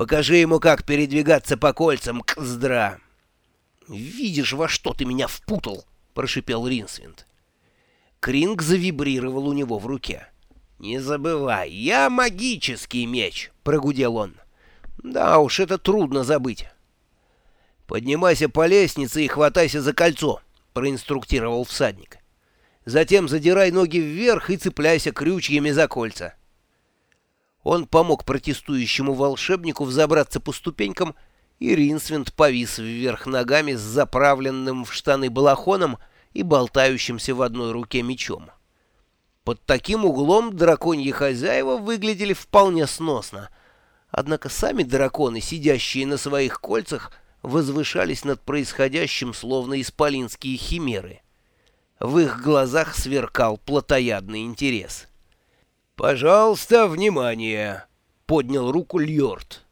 Покажи ему, как передвигаться по кольцам, кздра!» «Видишь, во что ты меня впутал!» — прошипел Ринсвинд. Кринг завибрировал у него в руке. «Не забывай, я магический меч!» — прогудел он. «Да уж, это трудно забыть». «Поднимайся по лестнице и хватайся за кольцо», — проинструктировал всадник. «Затем задирай ноги вверх и цепляйся крючьями за кольца». Он помог протестующему волшебнику взобраться по ступенькам, и Ринсвинд повис вверх ногами с заправленным в штаны балахоном и болтающимся в одной руке мечом. Под таким углом драконьи хозяева выглядели вполне сносно, однако сами драконы, сидящие на своих кольцах, возвышались над происходящим словно исполинские химеры. В их глазах сверкал плотоядный интерес. «Пожалуйста, внимание!» — поднял руку Льорд.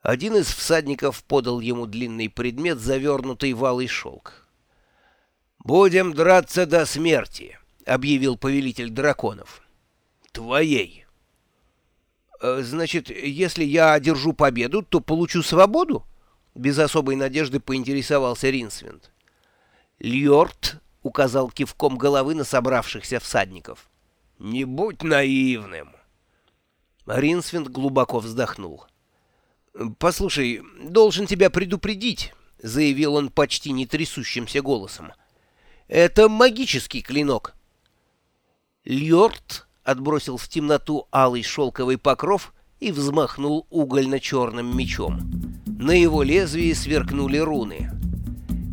Один из всадников подал ему длинный предмет, завернутый в алый шелк. «Будем драться до смерти», — объявил повелитель драконов. «Твоей». «Э, «Значит, если я одержу победу, то получу свободу?» Без особой надежды поинтересовался Ринсвинд. Льорд указал кивком головы на собравшихся всадников. «Не будь наивным!» Ринсвинд глубоко вздохнул. «Послушай, должен тебя предупредить», — заявил он почти не трясущимся голосом. «Это магический клинок». Льорд отбросил в темноту алый шелковый покров и взмахнул угольно-черным мечом. На его лезвии сверкнули руны.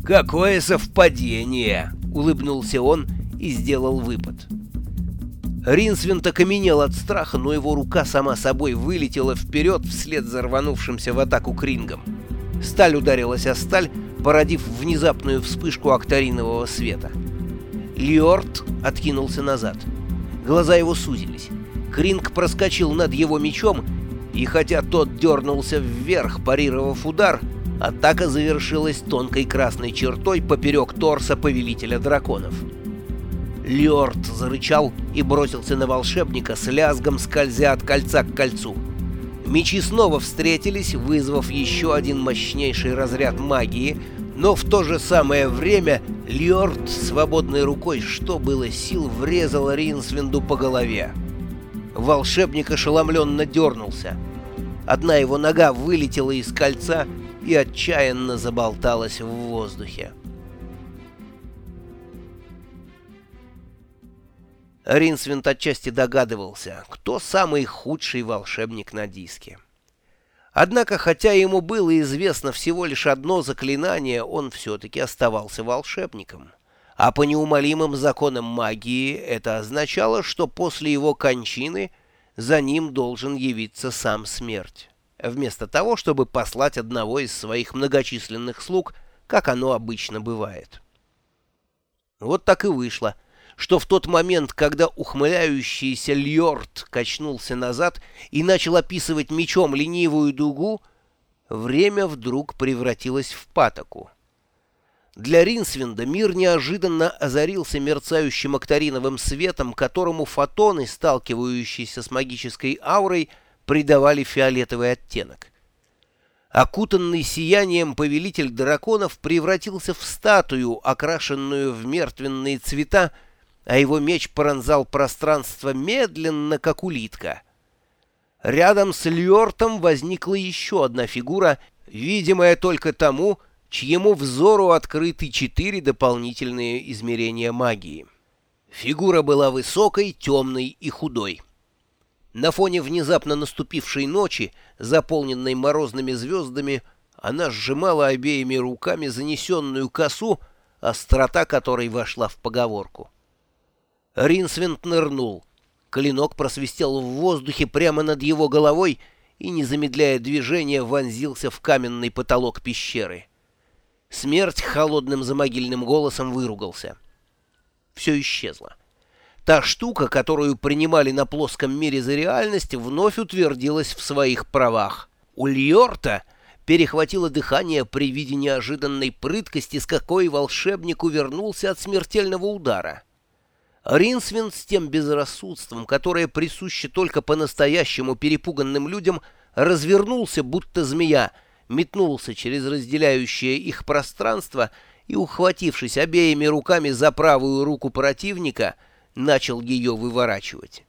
«Какое совпадение!» — улыбнулся он и сделал выпад. Ринсвинт окаменел от страха, но его рука сама собой вылетела вперед вслед за рванувшимся в атаку Крингом. Сталь ударилась о сталь, породив внезапную вспышку акторинового света. Льорд откинулся назад. Глаза его сузились. Кринг проскочил над его мечом, и хотя тот дернулся вверх, парировав удар, атака завершилась тонкой красной чертой поперек торса повелителя драконов. Лёрд зарычал и бросился на волшебника с лязгом скользя от кольца к кольцу. Мечи снова встретились, вызвав еще один мощнейший разряд магии, но в то же самое время Льорд свободной рукой, что было сил, врезал Ринсвинду по голове. Волшебник ошеломленно дернулся. Одна его нога вылетела из кольца и отчаянно заболталась в воздухе. Ринсвинд отчасти догадывался, кто самый худший волшебник на диске. Однако, хотя ему было известно всего лишь одно заклинание, он все-таки оставался волшебником. А по неумолимым законам магии это означало, что после его кончины за ним должен явиться сам смерть, вместо того, чтобы послать одного из своих многочисленных слуг, как оно обычно бывает. Вот так и вышло — что в тот момент, когда ухмыляющийся Льорд качнулся назад и начал описывать мечом ленивую дугу, время вдруг превратилось в патоку. Для Ринсвинда мир неожиданно озарился мерцающим акториновым светом, которому фотоны, сталкивающиеся с магической аурой, придавали фиолетовый оттенок. Окутанный сиянием повелитель драконов превратился в статую, окрашенную в мертвенные цвета, а его меч пронзал пространство медленно, как улитка. Рядом с Льортом возникла еще одна фигура, видимая только тому, чьему взору открыты четыре дополнительные измерения магии. Фигура была высокой, темной и худой. На фоне внезапно наступившей ночи, заполненной морозными звездами, она сжимала обеими руками занесенную косу, острота которой вошла в поговорку. Ринсвинд нырнул. Клинок просвистел в воздухе прямо над его головой и, не замедляя движения, вонзился в каменный потолок пещеры. Смерть холодным замогильным голосом выругался. Все исчезло. Та штука, которую принимали на плоском мире за реальность, вновь утвердилась в своих правах. У Льорта перехватило дыхание при виде неожиданной прыткости, с какой волшебник увернулся от смертельного удара. Ринсвин с тем безрассудством, которое присуще только по-настоящему перепуганным людям, развернулся, будто змея, метнулся через разделяющее их пространство и, ухватившись обеими руками за правую руку противника, начал ее выворачивать.